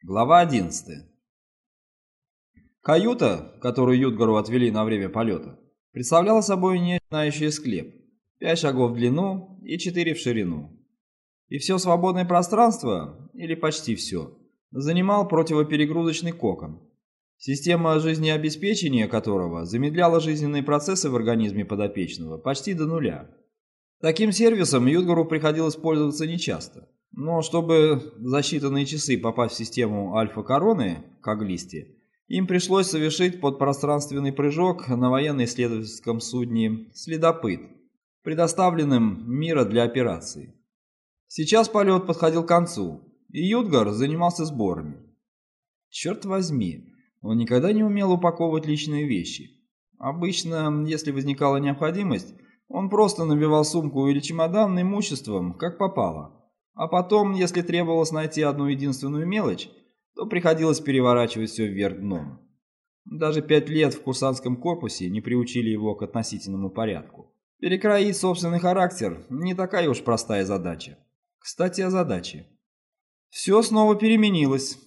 Глава 11. Каюта, которую Ютгару отвели на время полета, представляла собой не знающий склеп, 5 шагов в длину и 4 в ширину. И все свободное пространство, или почти все, занимал противоперегрузочный кокон, система жизнеобеспечения которого замедляла жизненные процессы в организме подопечного почти до нуля. Таким сервисом Ютгару приходилось пользоваться нечасто. Но чтобы за считанные часы попасть в систему Альфа-Короны, к Аглисте, им пришлось совершить подпространственный прыжок на военно-исследовательском судне «Следопыт», предоставленным мира для операции. Сейчас полет подходил к концу, и Ютгар занимался сборами. Черт возьми, он никогда не умел упаковывать личные вещи. Обычно, если возникала необходимость, он просто набивал сумку или чемодан имуществом, как попало. А потом, если требовалось найти одну единственную мелочь, то приходилось переворачивать все вверх дном. Даже пять лет в курсантском корпусе не приучили его к относительному порядку. Перекроить собственный характер – не такая уж простая задача. Кстати, о задаче. Все снова переменилось.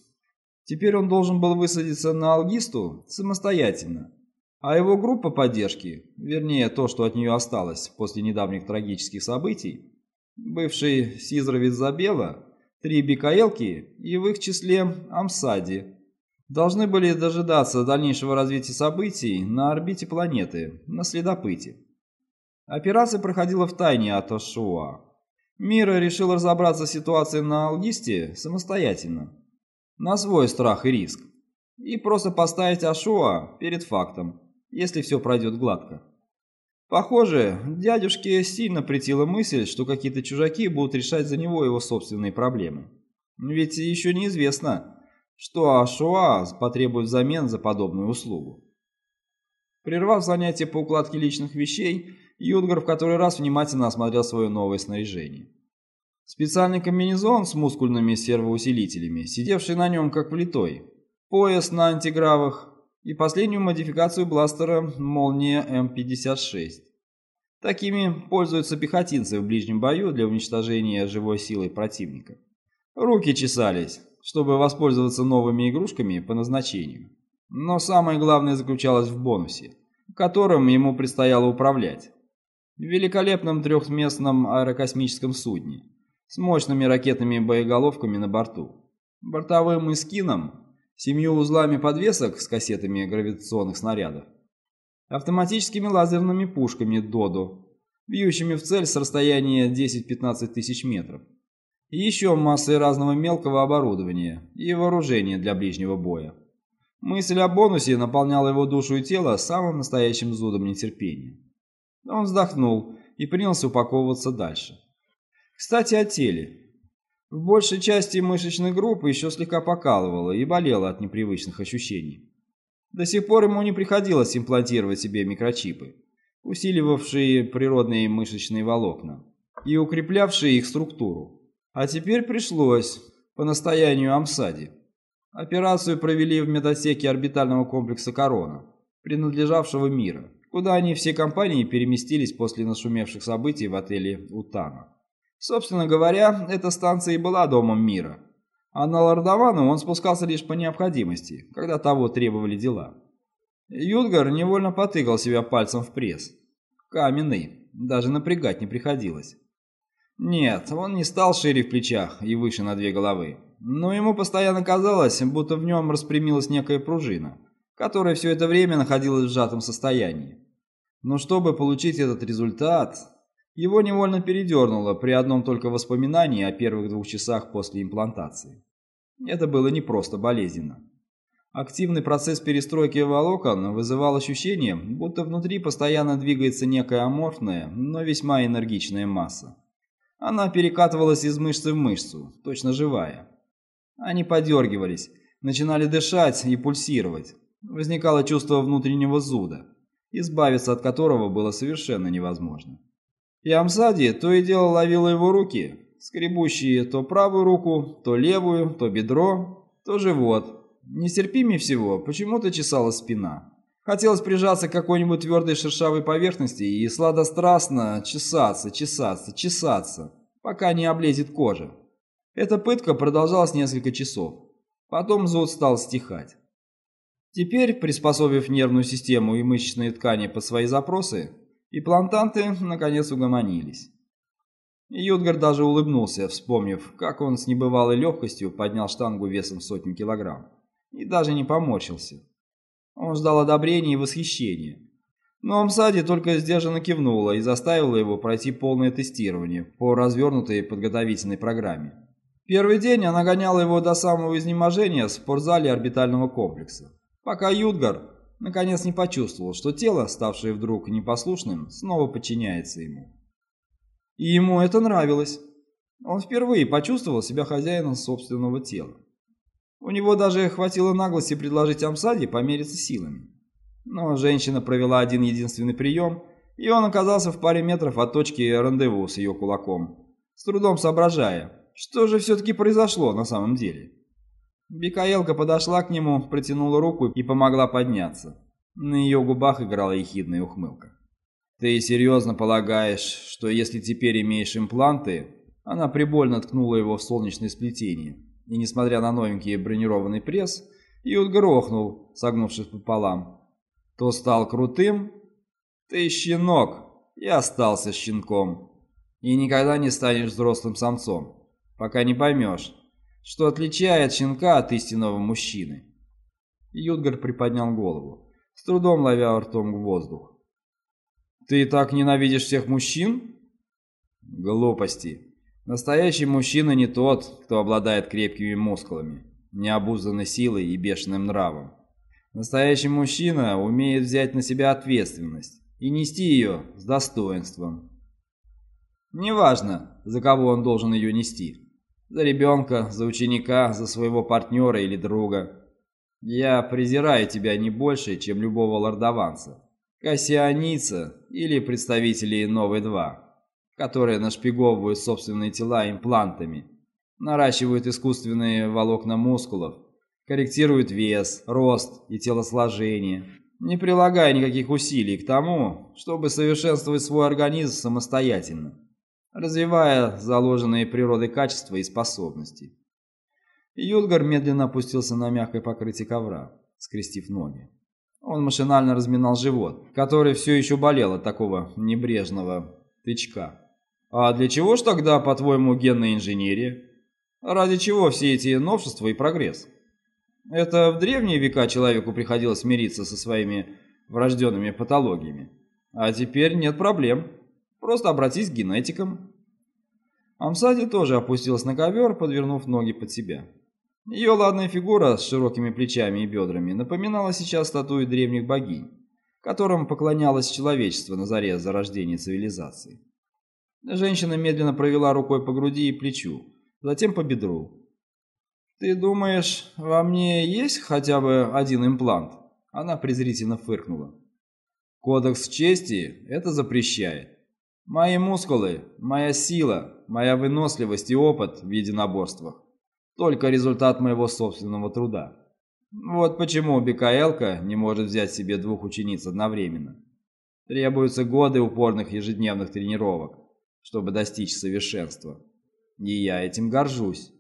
Теперь он должен был высадиться на Алгисту самостоятельно. А его группа поддержки, вернее то, что от нее осталось после недавних трагических событий, бывший Сизровец Забела, три Бикаэлки и в их числе Амсади, должны были дожидаться дальнейшего развития событий на орбите планеты, на следопыте. Операция проходила в тайне от Ошуа. Мира решил разобраться с ситуацией на Алгисте самостоятельно, на свой страх и риск, и просто поставить Ашуа перед фактом, если все пройдет гладко. Похоже, дядюшке сильно претила мысль, что какие-то чужаки будут решать за него его собственные проблемы. Ведь еще неизвестно, что Ашуа потребует взамен за подобную услугу. Прервав занятие по укладке личных вещей, Юдгар в который раз внимательно осмотрел свое новое снаряжение. Специальный комбинезон с мускульными сервоусилителями, сидевший на нем как влитой, пояс на антигравах, и последнюю модификацию бластера «Молния М56». Такими пользуются пехотинцы в ближнем бою для уничтожения живой силой противника. Руки чесались, чтобы воспользоваться новыми игрушками по назначению. Но самое главное заключалось в бонусе, которым ему предстояло управлять. В великолепном трехместном аэрокосмическом судне с мощными ракетными боеголовками на борту, бортовым эскином семью узлами подвесок с кассетами гравитационных снарядов, автоматическими лазерными пушками «Додо», бьющими в цель с расстояния 10-15 тысяч метров, и еще массой разного мелкого оборудования и вооружения для ближнего боя. Мысль о бонусе наполняла его душу и тело самым настоящим зудом нетерпения. Он вздохнул и принялся упаковываться дальше. Кстати, о теле. В большей части мышечной группы еще слегка покалывало и болело от непривычных ощущений. До сих пор ему не приходилось имплантировать себе микрочипы, усиливавшие природные мышечные волокна и укреплявшие их структуру. А теперь пришлось, по настоянию Амсади. Операцию провели в медотсеке орбитального комплекса «Корона», принадлежавшего мира, куда они все компании переместились после нашумевших событий в отеле «Утана». Собственно говоря, эта станция и была домом мира. А на Лордовану он спускался лишь по необходимости, когда того требовали дела. Юдгар невольно потыкал себя пальцем в пресс. Каменный, даже напрягать не приходилось. Нет, он не стал шире в плечах и выше на две головы. Но ему постоянно казалось, будто в нем распрямилась некая пружина, которая все это время находилась в сжатом состоянии. Но чтобы получить этот результат, его невольно передернуло при одном только воспоминании о первых двух часах после имплантации. Это было не просто болезненно. Активный процесс перестройки волокон вызывал ощущение, будто внутри постоянно двигается некая аморфная, но весьма энергичная масса. Она перекатывалась из мышцы в мышцу, точно живая. Они подергивались, начинали дышать и пульсировать. Возникало чувство внутреннего зуда, избавиться от которого было совершенно невозможно. И Амсади то и дело ловила его руки, скребущие то правую руку, то левую, то бедро, то живот. Нестерпимее всего почему-то чесалась спина. Хотелось прижаться к какой-нибудь твердой шершавой поверхности и сладострастно чесаться, чесаться, чесаться, пока не облезет кожа. Эта пытка продолжалась несколько часов. Потом зуд стал стихать. Теперь, приспособив нервную систему и мышечные ткани под свои запросы, имплантанты наконец угомонились. Ютгар даже улыбнулся, вспомнив, как он с небывалой легкостью поднял штангу весом сотни килограмм, и даже не поморщился. Он ждал одобрения и восхищения. Но Амсади только сдержанно кивнула и заставила его пройти полное тестирование по развернутой подготовительной программе. Первый день она гоняла его до самого изнеможения в спортзале орбитального комплекса, пока Ютгар наконец не почувствовал, что тело, ставшее вдруг непослушным, снова подчиняется ему. И ему это нравилось. Он впервые почувствовал себя хозяином собственного тела. У него даже хватило наглости предложить Амсаде помериться силами. Но женщина провела один единственный прием, и он оказался в паре метров от точки рандеву с ее кулаком, с трудом соображая, что же все-таки произошло на самом деле. Бикаелка подошла к нему, протянула руку и помогла подняться. На ее губах играла ехидная ухмылка. «Ты серьезно полагаешь, что если теперь имеешь импланты...» Она прибольно ткнула его в солнечное сплетение, и, несмотря на новенький бронированный пресс, Ют грохнул, согнувшись пополам. «То стал крутым? Ты щенок, и остался щенком. И никогда не станешь взрослым самцом, пока не поймешь, что отличает щенка от истинного мужчины». Ютгар приподнял голову, с трудом ловя ртом воздух. Ты так ненавидишь всех мужчин? Глупости. Настоящий мужчина не тот, кто обладает крепкими мускулами, необузданной силой и бешеным нравом. Настоящий мужчина умеет взять на себя ответственность и нести ее с достоинством. Неважно, за кого он должен ее нести. За ребенка, за ученика, за своего партнера или друга. Я презираю тебя не больше, чем любого лордованца. Кассианица или представители Новой-2, которые нашпиговывают собственные тела имплантами, наращивают искусственные волокна мускулов, корректируют вес, рост и телосложение, не прилагая никаких усилий к тому, чтобы совершенствовать свой организм самостоятельно, развивая заложенные природой качества и способности. Юдгар медленно опустился на мягкое покрытие ковра, скрестив ноги. Он машинально разминал живот, который все еще болел от такого небрежного тычка. А для чего ж тогда, по-твоему, генная инженерия? Ради чего все эти новшества и прогресс? Это в древние века человеку приходилось мириться со своими врожденными патологиями. А теперь нет проблем. Просто обратись к генетикам. Амсади тоже опустилась на ковер, подвернув ноги под себя. Ее ладная фигура с широкими плечами и бедрами напоминала сейчас статуи древних богинь, которым поклонялось человечество на заре зарождения цивилизации. Женщина медленно провела рукой по груди и плечу, затем по бедру. «Ты думаешь, во мне есть хотя бы один имплант?» Она презрительно фыркнула. «Кодекс чести это запрещает. Мои мускулы, моя сила, моя выносливость и опыт в единоборствах только результат моего собственного труда. Вот почему Бекаэлка не может взять себе двух учениц одновременно. Требуются годы упорных ежедневных тренировок, чтобы достичь совершенства. И я этим горжусь.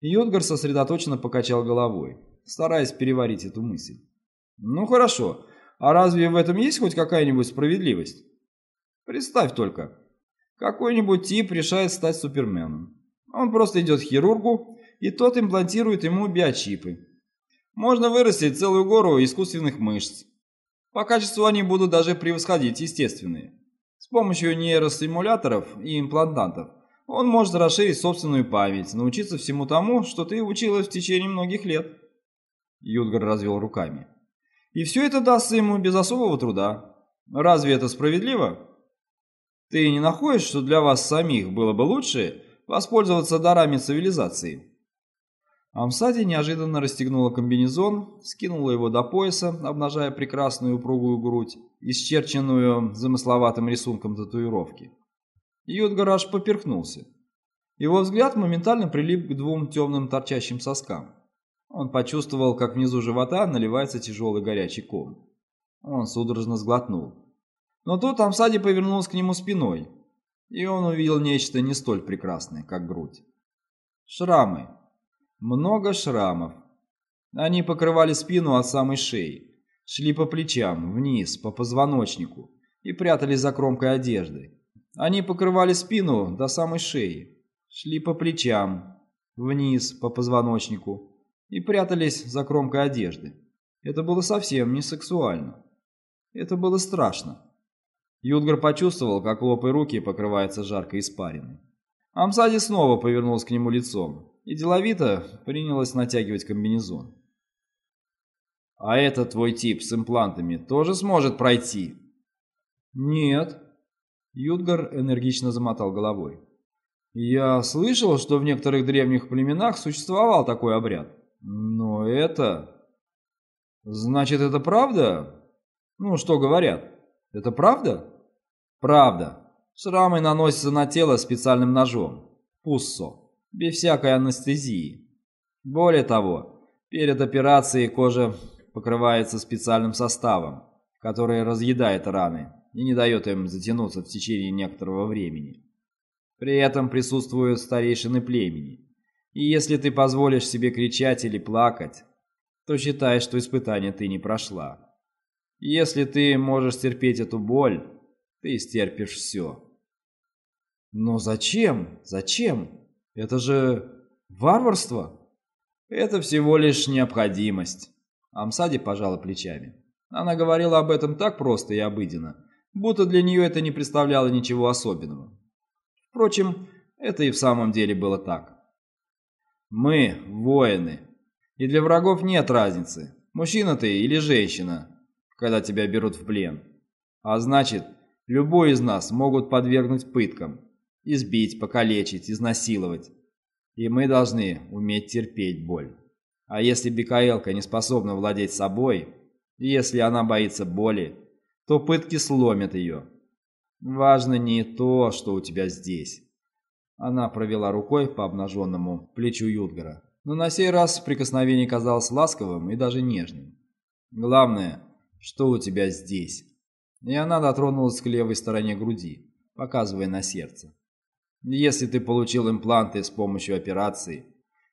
Йодгар сосредоточенно покачал головой, стараясь переварить эту мысль. Ну хорошо, а разве в этом есть хоть какая-нибудь справедливость? Представь только, какой-нибудь тип решает стать суперменом. Он просто идет к хирургу, и тот имплантирует ему биочипы. Можно вырастить целую гору искусственных мышц. По качеству они будут даже превосходить естественные. С помощью нейростимуляторов и имплантантов он может расширить собственную память, научиться всему тому, что ты училась в течение многих лет. Юдгар развел руками. И все это дастся ему без особого труда. Разве это справедливо? Ты не находишь, что для вас самих было бы лучше, воспользоваться дарами цивилизации. Амсади неожиданно расстегнула комбинезон, скинула его до пояса, обнажая прекрасную упругую грудь, исчерченную замысловатым рисунком татуировки. Юдгар аж поперхнулся. Его взгляд моментально прилип к двум темным торчащим соскам. Он почувствовал, как внизу живота наливается тяжелый горячий ком. Он судорожно сглотнул. Но тут Амсади повернулся к нему спиной, и он увидел нечто не столь прекрасное, как грудь. Шрамы. Много шрамов. Они покрывали спину от самой шеи, шли по плечам, вниз, по позвоночнику и прятались за кромкой одежды. Они покрывали спину до самой шеи, шли по плечам, вниз, по позвоночнику и прятались за кромкой одежды. Это было совсем не сексуально. Это было страшно. Юдгар почувствовал, как лоб и руки покрываются жаркой испариной. Амсади снова повернулась к нему лицом и деловито принялась натягивать комбинезон. «А этот твой тип с имплантами тоже сможет пройти?» «Нет». Юдгар энергично замотал головой. «Я слышал, что в некоторых древних племенах существовал такой обряд. Но это...» «Значит, это правда?» «Ну, что говорят? Это правда?» «Правда. Шрамы наносятся на тело специальным ножом. Пуссо. Без всякой анестезии. Более того, перед операцией кожа покрывается специальным составом, который разъедает раны и не дает им затянуться в течение некоторого времени. При этом присутствуют старейшины племени. И если ты позволишь себе кричать или плакать, то считай, что испытание ты не прошла. Если ты можешь терпеть эту боль, ты стерпишь все. Но зачем? Зачем? Это же варварство. Это всего лишь необходимость. Амсади пожала плечами. Она говорила об этом так просто и обыденно, будто для нее это не представляло ничего особенного. Впрочем, это и в самом деле было так. Мы – воины, и для врагов нет разницы, мужчина ты или женщина, когда тебя берут в плен. А значит, любой из нас могут подвергнуть пыткам, избить, покалечить, изнасиловать. И мы должны уметь терпеть боль. А если Бикаэлка не способна владеть собой, если она боится боли, то пытки сломят ее. Важно не то, что у тебя здесь. Она провела рукой по обнаженному плечу Юдгара но на сей раз прикосновение казалось ласковым и даже нежным. «Главное, что у тебя здесь?» И она дотронулась к левой стороне груди, показывая на сердце. «Если ты получил импланты с помощью операции,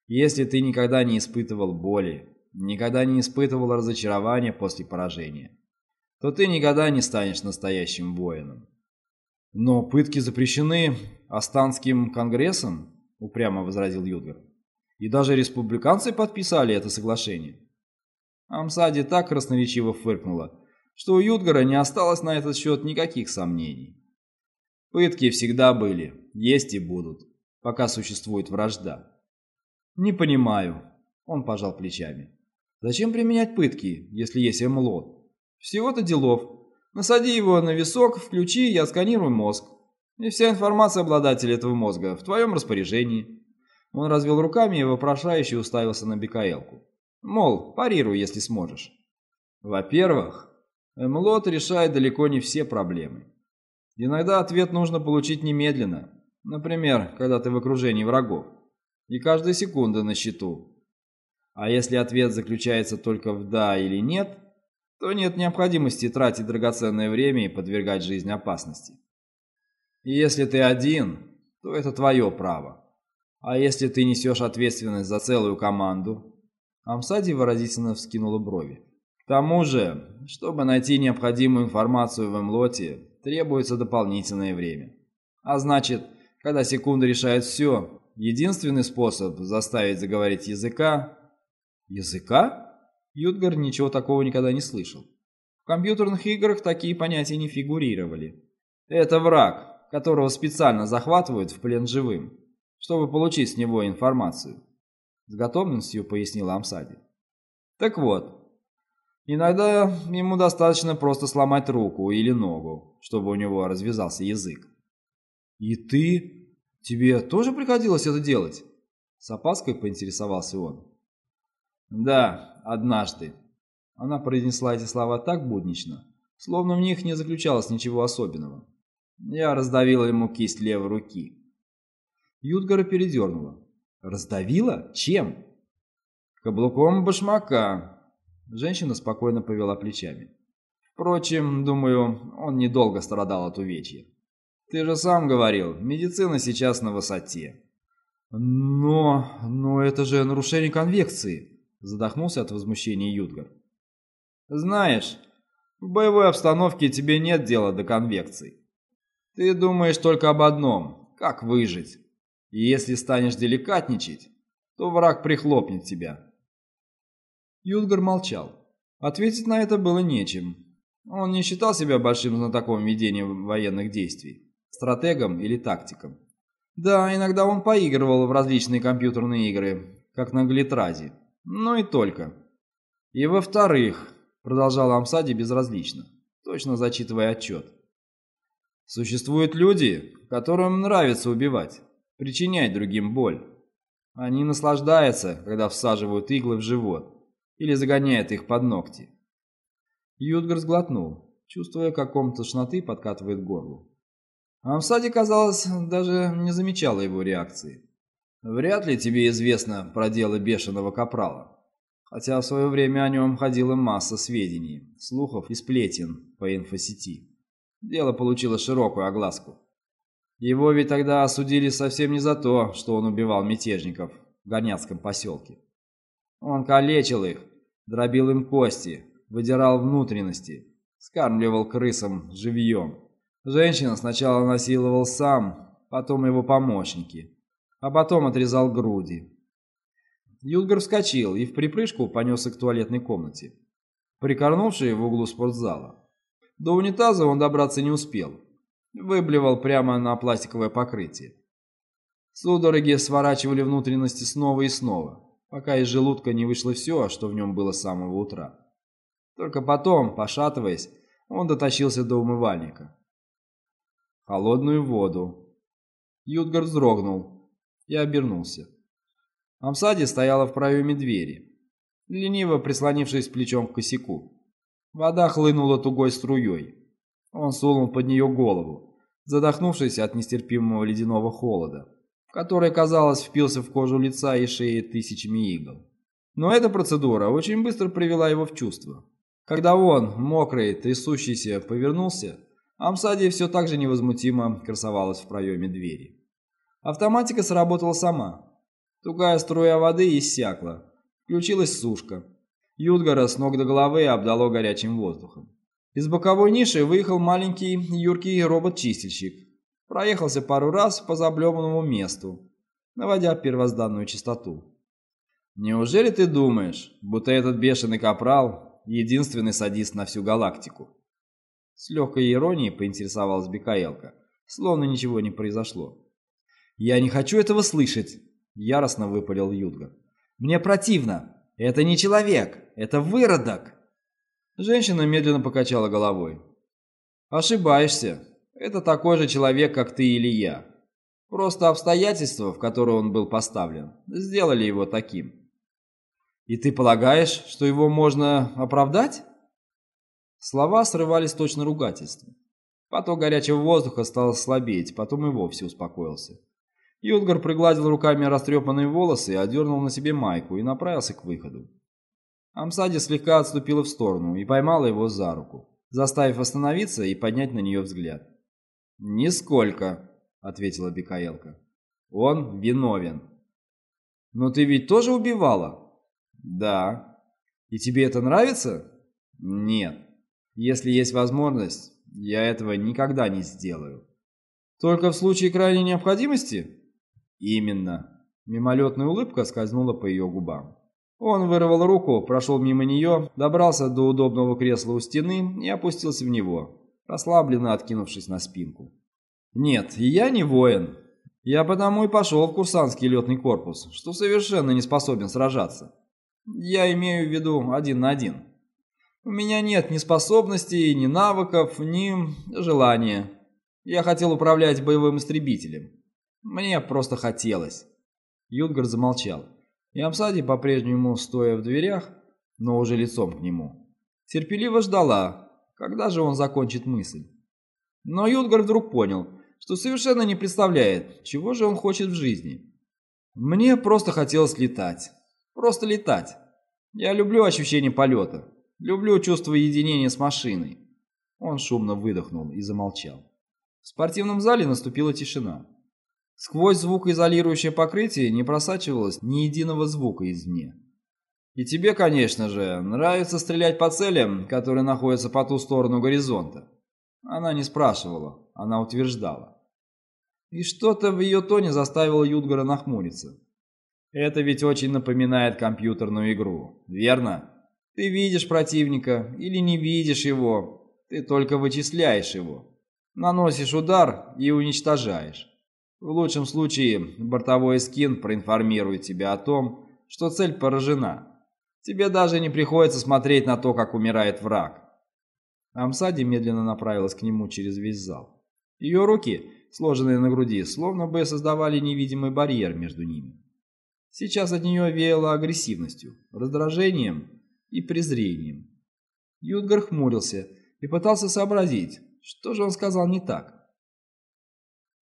если ты никогда не испытывал боли, никогда не испытывал разочарования после поражения, то ты никогда не станешь настоящим воином». «Но пытки запрещены Астанским конгрессом?» – упрямо возразил Юдгар. И даже республиканцы подписали это соглашение. Амсади так красноречиво фыркнула, что у Юдгара не осталось на этот счет никаких сомнений. Пытки всегда были, есть и будут, пока существует вражда. Не понимаю, он пожал плечами. Зачем применять пытки, если есть эмлот? Всего-то делов. Насади его на висок, включи, я сканирую мозг. И вся информация обладателя этого мозга в твоем распоряжении. Он развел руками и вопрошающе уставился на Бекаэлку. Мол, парируй, если сможешь. Во-первых, Эмлот решает далеко не все проблемы. Иногда ответ нужно получить немедленно. Например, когда ты в окружении врагов. И каждая секунда на счету. А если ответ заключается только в «да» или «нет», то нет необходимости тратить драгоценное время и подвергать жизнь опасности. И если ты один, то это твое право. А если ты несешь ответственность за целую команду? Амсади выразительно вскинула брови. Тому же, чтобы найти необходимую информацию в Эмлоте, требуется дополнительное время. А значит, когда секунда решает все, единственный способ заставить заговорить языка... Языка? Ютгар ничего такого никогда не слышал. В компьютерных играх такие понятия не фигурировали. Это враг, которого специально захватывают в плен живым чтобы получить с него информацию. С готовностью пояснила Амсади. Так вот, иногда ему достаточно просто сломать руку или ногу, чтобы у него развязался язык. И ты? Тебе тоже приходилось это делать? С опаской поинтересовался он. Да, однажды. Она произнесла эти слова так буднично, словно в них не заключалось ничего особенного. Я раздавила ему кисть левой руки. Юдгара передернула. «Раздавила? Чем?» «Каблуком башмака». Женщина спокойно повела плечами. «Впрочем, думаю, он недолго страдал от увечья. Ты же сам говорил, медицина сейчас на высоте. «Но... но это же нарушение конвекции!» — задохнулся от возмущения Юдгар. «Знаешь, в боевой обстановке тебе нет дела до конвекции. Ты думаешь только об одном — как выжить. И если станешь деликатничать, то враг прихлопнет тебя». Юдгар молчал. Ответить на это было нечем. Он не считал себя большим знатоком ведения военных действий, стратегом или тактиком. Да, иногда он поигрывал в различные компьютерные игры, как на Глитразе, но и только. И во-вторых, продолжал Амсади безразлично, точно зачитывая отчет. Существуют люди, которым нравится убивать, причинять другим боль. Они наслаждаются, когда всаживают иглы в живот или загоняют их под ногти. Юдгар сглотнул, чувствуя, как ком тошноты подкатывает горло. Амсади, казалось, даже не замечала его реакции. «Вряд ли тебе известно про дело бешеного капрала. Хотя в свое время о нем ходила масса сведений, слухов и сплетен по инфосети. Дело получило широкую огласку. Его ведь тогда осудили совсем не за то, что он убивал мятежников в Горняцком поселке. Он калечил их, дробил им кости, выдирал внутренности, скармливал крысам живьем. Женщина сначала насиловал сам, потом его помощники, а потом отрезал груди. Юлгар вскочил и в припрыжку понесся к туалетной комнате, прикорнувшей в углу спортзала. До унитаза он добраться не успел. Выблевал прямо на пластиковое покрытие. Судороги сворачивали внутренности снова и снова, пока из желудка не вышло все, что в нем было с самого утра. Только потом, пошатываясь, он дотащился до умывальника холодную воду. Ютгар вздрогнул и обернулся. Амсади стояла в проеме двери, лениво прислонившись плечом к косяку. Вода хлынула тугой струей. Он сунул под нее голову, задохнувшись от нестерпимого ледяного холода, который, казалось, впился в кожу лица и шеи тысячами игл. Но эта процедура очень быстро привела его в чувство. Когда он, мокрый, трясущийся, повернулся, Амсадия все так же невозмутимо красовалась в проеме двери. Автоматика сработала сама. Тугая струя воды иссякла. Включилась сушка. Юдгара с ног до головы обдало горячим воздухом. Из боковой ниши выехал маленький юркий робот-чистильщик. Проехался пару раз по заблеванному месту, наводя первозданную чистоту. «Неужели ты думаешь, будто этот бешеный капрал — единственный садист на всю галактику?» С легкой иронией поинтересовалась Бекаэлка, словно ничего не произошло. «Я не хочу этого слышать!» — яростно выпалил Юдга. «Мне противно! Это не человек! Это выродок!» Женщина медленно покачала головой. «Ошибаешься. Это такой же человек, как ты или я. Просто обстоятельства, в которые он был поставлен, сделали его таким». «И ты полагаешь, что его можно оправдать?» Слова срывались точно ругательством. Поток горячего воздуха стал слабеть, потом и вовсе успокоился. Юдгар пригладил руками растрепанные волосы, одернул на себе майку и направился к выходу. Амсади слегка отступила в сторону и поймала его за руку, заставив остановиться и поднять на нее взгляд. «Нисколько», — ответила Бекаелка. «Он виновен». «Но ты ведь тоже убивала?» «Да». «И тебе это нравится?» «Нет». Если есть возможность, я этого никогда не сделаю. Только в случае крайней необходимости? Именно. Мимолетная улыбка скользнула по ее губам. Он вырвал руку, прошел мимо нее, добрался до удобного кресла у стены и опустился в него, расслабленно откинувшись на спинку. «Нет, я не воин. Я потому и пошел в курсантский летный корпус, что совершенно не способен сражаться. Я имею в виду один на один». У меня нет ни способностей, ни навыков, ни желания. Я хотел управлять боевым истребителем. Мне просто хотелось. Юнгар замолчал. И Амсади, по-прежнему стоя в дверях, но уже лицом к нему, терпеливо ждала, когда же он закончит мысль. Но Юнгар вдруг понял, что совершенно не представляет, чего же он хочет в жизни. Мне просто хотелось летать. Просто летать. Я люблю ощущение полета. Люблю чувство единения с машиной. Он шумно выдохнул и замолчал. В спортивном зале наступила тишина. Сквозь звукоизолирующее покрытие не просачивалось ни единого звука извне. И тебе, конечно же, нравится стрелять по целям, которые находятся по ту сторону горизонта. Она не спрашивала, она утверждала. И что-то в ее тоне заставило Юдгора нахмуриться. Это ведь очень напоминает компьютерную игру, верно? Ты видишь противника или не видишь его, ты только вычисляешь его. Наносишь удар и уничтожаешь. В лучшем случае бортовой скин проинформирует тебя о том, что цель поражена. Тебе даже не приходится смотреть на то, как умирает враг. Амсади медленно направилась к нему через весь зал. Ее руки, сложенные на груди, словно бы создавали невидимый барьер между ними. Сейчас от нее веяло агрессивностью, раздражением и презрением. Юдгар хмурился и пытался сообразить, что же он сказал не так.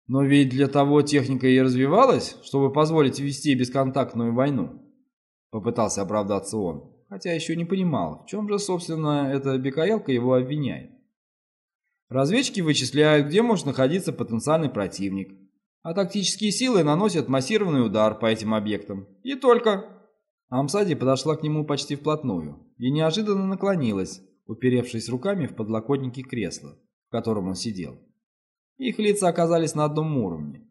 Но ведь для того техника и развивалась, чтобы позволить вести бесконтактную войну. Попытался оправдаться он, хотя еще не понимал, в чем же, собственно, эта бекаелка его обвиняет. Разведчики вычисляют, где может находиться потенциальный противник, а тактические силы наносят массированный удар по этим объектам. И только... Амсади подошла к нему почти вплотную и неожиданно наклонилась, уперевшись руками в подлокотники кресла, в котором он сидел. Их лица оказались на одном уровне.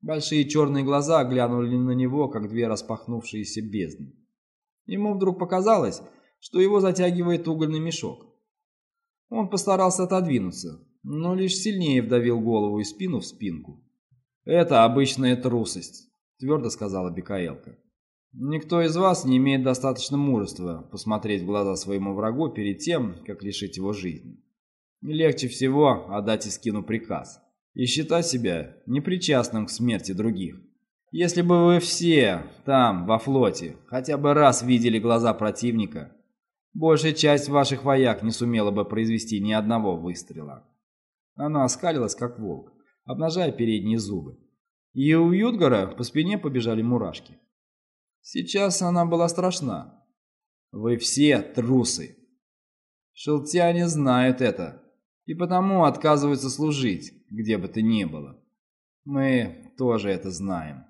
Большие черные глаза глянули на него, как две распахнувшиеся бездны. Ему вдруг показалось, что его затягивает угольный мешок. Он постарался отодвинуться, но лишь сильнее вдавил голову и спину в спинку. «Это обычная трусость», — твердо сказала Бекаэлка. «Никто из вас не имеет достаточно мужества посмотреть в глаза своему врагу перед тем, как лишить его жизни. Легче всего отдать Искину приказ и считать себя непричастным к смерти других. Если бы вы все там, во флоте, хотя бы раз видели глаза противника, большая часть ваших вояк не сумела бы произвести ни одного выстрела». Она оскалилась, как волк обнажая передние зубы. И у Юдгара по спине побежали мурашки. Сейчас она была страшна. Вы все трусы. Шелтяне знают это, и потому отказываются служить, где бы то ни было. Мы тоже это знаем.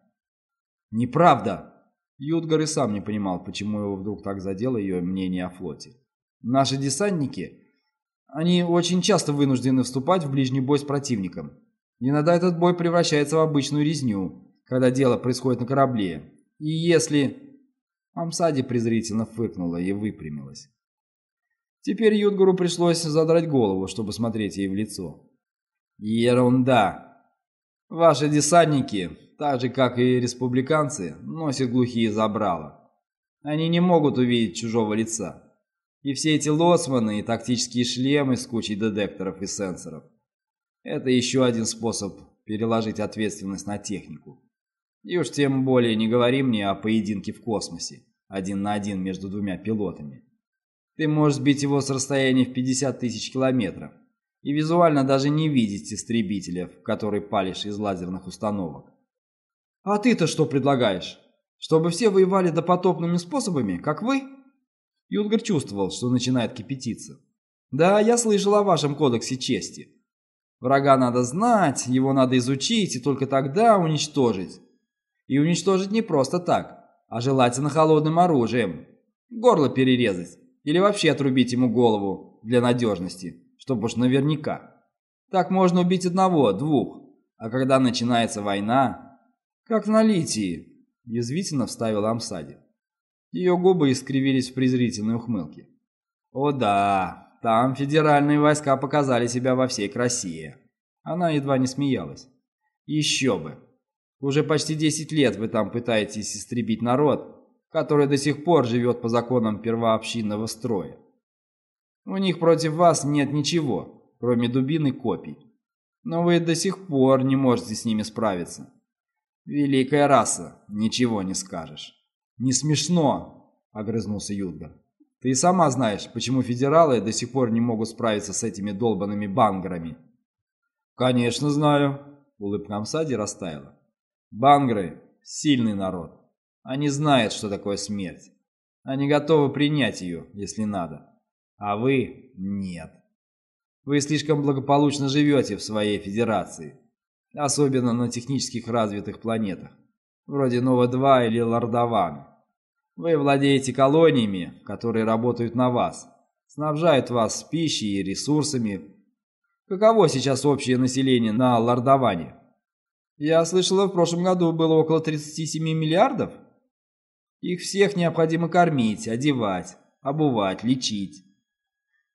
Неправда! Юдгар и сам не понимал, почему его вдруг так задело ее мнение о флоте. Наши десантники, они очень часто вынуждены вступать в ближний бой с противником, Иногда этот бой превращается в обычную резню, когда дело происходит на корабле. И если... Амсади презрительно фыркнула и выпрямилась. Теперь Юдгуру пришлось задрать голову, чтобы смотреть ей в лицо. Ерунда. Ваши десантники, так же как и республиканцы, носят глухие забрала. Они не могут увидеть чужого лица. И все эти лоцманы и тактические шлемы с кучей детекторов и сенсоров. Это еще один способ переложить ответственность на технику. И уж тем более не говори мне о поединке в космосе, один на один между двумя пилотами. Ты можешь сбить его с расстояния в 50 тысяч километров и визуально даже не видеть истребителя, в который палишь из лазерных установок. А ты-то что предлагаешь? Чтобы все воевали допотопными способами, как вы? Юдгар чувствовал, что начинает кипятиться. Да, я слышал о вашем кодексе чести. Врага надо знать, его надо изучить и только тогда уничтожить. И уничтожить не просто так, а желательно холодным оружием. Горло перерезать или вообще отрубить ему голову для надежности, чтобы уж наверняка. Так можно убить одного, двух. А когда начинается война, как на Литии, язвительно вставила Амсади. Ее губы искривились в презрительной ухмылке. О да, там федеральные войска показали себя во всей красе. Она едва не смеялась. Еще бы. Уже почти 10 лет вы там пытаетесь истребить народ, который до сих пор живет по законам первообщинного строя. У них против вас нет ничего, кроме дубин и копий. Но вы до сих пор не можете с ними справиться. Великая раса, ничего не скажешь. Не смешно, огрызнулся Юдгар. Ты сама знаешь, почему федералы до сих пор не могут справиться с этими долбанными бангерами. Конечно, знаю. Улыбка Амсади растаяла. Бангры – сильный народ. Они знают, что такое смерть. Они готовы принять ее, если надо. А вы – нет. Вы слишком благополучно живете в своей федерации. Особенно на технических развитых планетах, вроде Нова-2 или Лордован. Вы владеете колониями, которые работают на вас, снабжают вас пищей и ресурсами. Каково сейчас общее население на Лордоване? Я слышала, в прошлом году было около 37 миллиардов. Их всех необходимо кормить, одевать, обувать, лечить.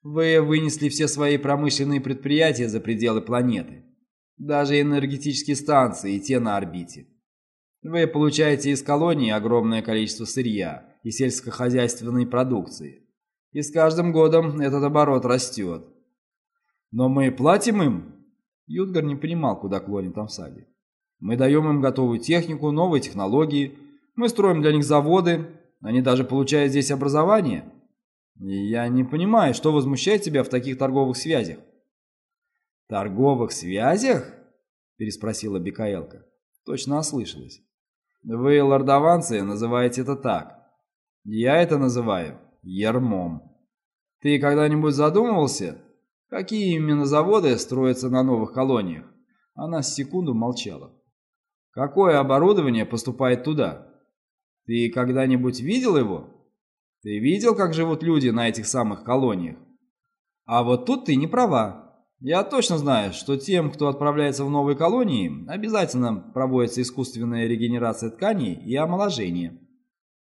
Вы вынесли все свои промышленные предприятия за пределы планеты. Даже энергетические станции и те на орбите. Вы получаете из колонии огромное количество сырья и сельскохозяйственной продукции. И с каждым годом этот оборот растет. Но мы платим им? Юдгар не понимал, куда клонит Амсади. Мы даем им готовую технику, новые технологии. Мы строим для них заводы. Они даже получают здесь образование. И я не понимаю, что возмущает тебя в таких торговых связях. «Торговых связях?» – переспросила Бикаэлка. Точно ослышалась. «Вы, лордованцы, называете это так. Я это называю ермом. Ты когда-нибудь задумывался, какие именно заводы строятся на новых колониях?» Она с секунду молчала. Какое оборудование поступает туда? Ты когда-нибудь видел его? Ты видел, как живут люди на этих самых колониях? А вот тут ты не права. Я точно знаю, что тем, кто отправляется в новые колонии, обязательно проводится искусственная регенерация тканей и омоложение.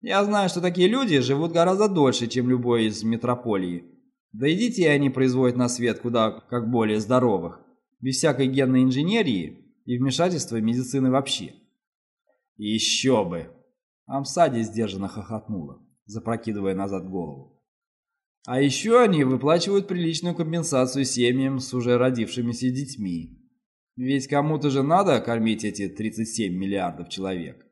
Я знаю, что такие люди живут гораздо дольше, чем любой из метрополии. Да и детей они производят на свет куда как более здоровых, без всякой генной инженерии и вмешательства медицины вообще. Еще бы! Амсади сдержанно хохотнула, запрокидывая назад голову. А еще они выплачивают приличную компенсацию семьям с уже родившимися детьми. Ведь кому-то же надо кормить эти 37 миллиардов человек.